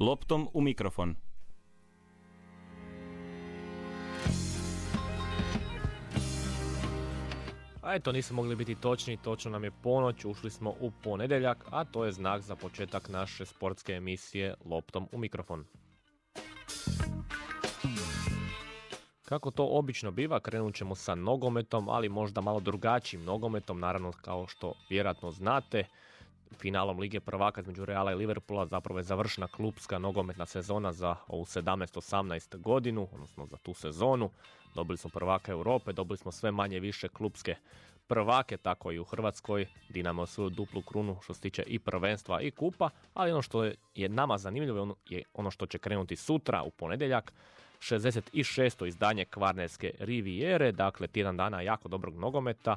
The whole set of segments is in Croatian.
Loptom u mikrofon. A eto, nismo mogli biti točni, točno nam je ponoć, ušli smo u ponedjeljak, a to je znak za početak naše sportske emisije Loptom u mikrofon. Kako to obično biva, krenut ćemo sa nogometom, ali možda malo drugačijim nogometom, naravno kao što vjerojatno znate, finalom Lige prvaka između Reala i Liverpoola zapravo je završena klubska nogometna sezona za ovu 17-18 godinu, odnosno za tu sezonu. Dobili smo prvaka Europe, dobili smo sve manje više klubske prvake, tako i u Hrvatskoj. Dinamo svoju duplu krunu što se tiče i prvenstva i kupa, ali ono što je nama zanimljivo je ono što će krenuti sutra u ponedjeljak. 66. izdanje Kvarnerske rivijere, dakle tjedan dana jako dobrog nogometa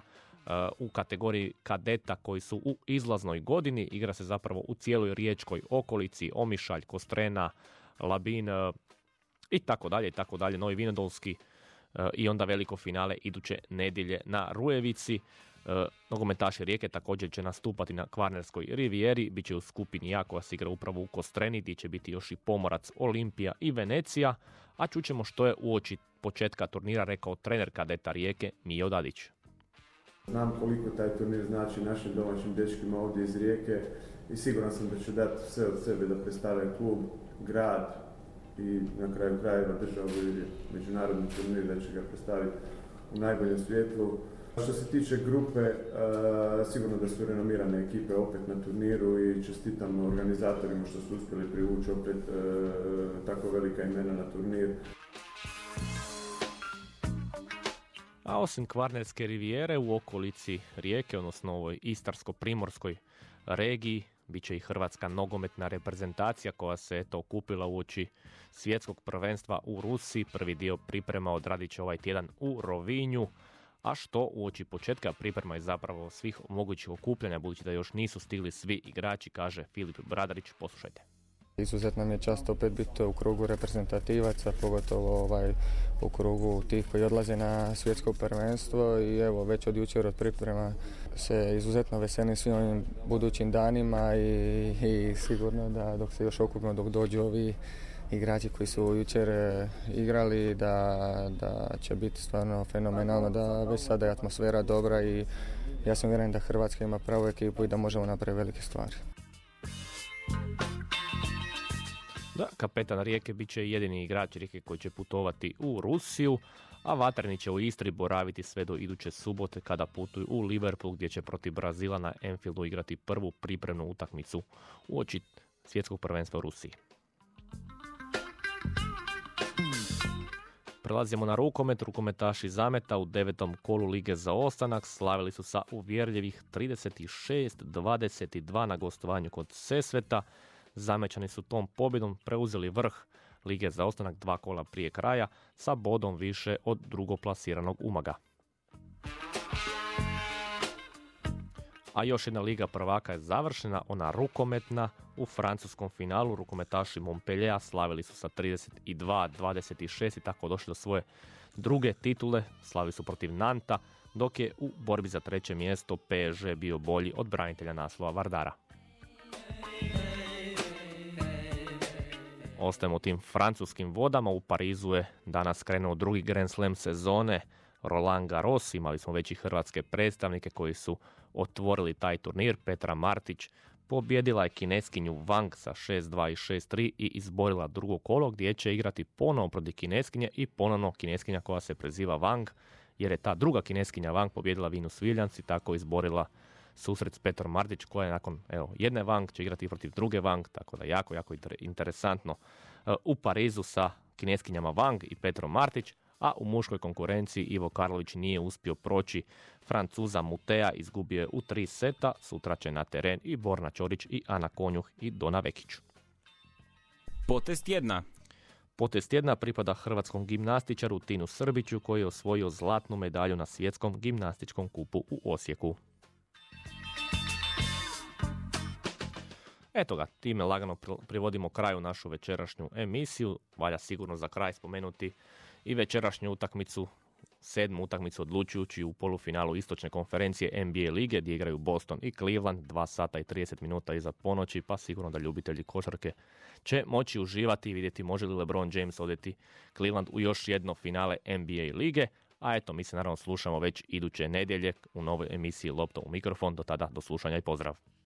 u kategoriji kadeta koji su u izlaznoj godini. Igra se zapravo u cijeloj riječkoj okolici, Omišalj, Kostrena, Labin e, i tako dalje i tako dalje, Novi Vinodolski e, i onda veliko finale iduće nedjelje na Rujevici. Nogometaši Rijeke također će nastupati na Kvarnerskoj rivijeri, bit će u skupini A koja igra upravo u Kostreni, gdje će biti još i Pomorac, Olimpija i Venecija, a čućemo što je uoči početka turnira rekao trener kadeta Rijeke Mijo Dadić. Znam koliko taj turnir znači našim domaćim dečkima ovdje iz Rijeke i siguran sam da će dati sve od sebe da predstave klub, grad i na kraju krajeva državu ili međunarodni turnir da će ga predstaviti u najboljem svjetlu. Što se tiče grupe, e, sigurno da su renomirane ekipe opet na turniru i čestitam organizatorima što su uspjeli privući opet e, tako velika imena na turnir. A osim Kvarnerske rivijere u okolici Rijeke, odnosno ovoj istarsko-primorskoj regiji, bit će i hrvatska nogometna reprezentacija koja se eto okupila uoči svjetskog prvenstva u Rusiji. Prvi dio priprema odradit će ovaj tjedan u Rovinju, a što uoči početka priprema je zapravo svih mogućih okupljanja, budući da još nisu stigli svi igrači, kaže Filip Bradarić. Poslušajte. Izuzetno mi je často opet biti u krugu reprezentativaca, pogotovo ovaj, u krugu tih koji odlaze na svjetsko prvenstvo i evo već od jučer od priprema se izuzetno veselim svim ovim budućim danima i, i sigurno da dok se još okupimo, dok dođu ovi igrači koji su jučer e, igrali da, da će biti stvarno fenomenalno, da već sada je atmosfera dobra i ja sam vjeren da Hrvatska ima pravu ekipu i da možemo napraviti velike stvari. Da, kapetan Rijeke bit će jedini igrač Rijeke koji će putovati u Rusiju, a Vatreni će u Istri boraviti sve do iduće subote kada putuju u Liverpool gdje će protiv Brazila na Enfieldu igrati prvu pripremnu utakmicu u oči svjetskog prvenstva u Rusiji. Prelazimo na rukomet. Rukometaši Zameta u devetom kolu Lige za ostanak slavili su sa uvjerljivih 36-22 na gostovanju kod Sesveta. Zamećani su tom pobjedom preuzeli vrh Lige za ostanak dva kola prije kraja sa bodom više od drugoplasiranog Umaga. A još jedna liga prvaka je završena, ona rukometna. U francuskom finalu rukometaši Montpellier slavili su sa 32-26 i tako došli do svoje druge titule. Slavili su protiv Nanta, dok je u borbi za treće mjesto PSG bio bolji od branitelja naslova Vardara. Ostajemo u tim francuskim vodama. U Parizu je danas krenuo drugi Grand Slam sezone. Roland Garros, imali smo već i hrvatske predstavnike koji su otvorili taj turnir. Petra Martić pobjedila je kineskinju Wang sa 6-2 i 6-3 i izborila drugo kolo gdje će igrati ponovno protiv kineskinje i ponovno kineskinja koja se preziva Wang jer je ta druga kineskinja Wang pobjedila Venus Williams i tako izborila susret s Petrom Martić koja je nakon evo, jedne Wang će igrati protiv druge Wang, tako da jako, jako interesantno e, u Parizu sa kineskinjama Wang i Petrom Martić, a u muškoj konkurenciji Ivo Karlović nije uspio proći Francuza Mutea, izgubio je u tri seta, sutra će na teren i Borna Ćorić i Ana Konjuh i Dona Vekić. Potest jedna. Potest jedna pripada hrvatskom gimnastičaru Tinu Srbiću koji je osvojio zlatnu medalju na svjetskom gimnastičkom kupu u Osijeku. Eto ga, time lagano privodimo kraju našu večerašnju emisiju. Valja sigurno za kraj spomenuti i večerašnju utakmicu sedmu utakmicu odlučujući u polufinalu istočne konferencije NBA lige gdje igraju Boston i Cleveland 2 sata i 30 minuta iza ponoći pa sigurno da ljubitelji košarke će moći uživati i vidjeti može li LeBron James odeti Cleveland u još jedno finale NBA lige. A eto, mi se naravno slušamo već iduće nedjelje u novoj emisiji Lopto u mikrofon. Do tada, do slušanja i pozdrav.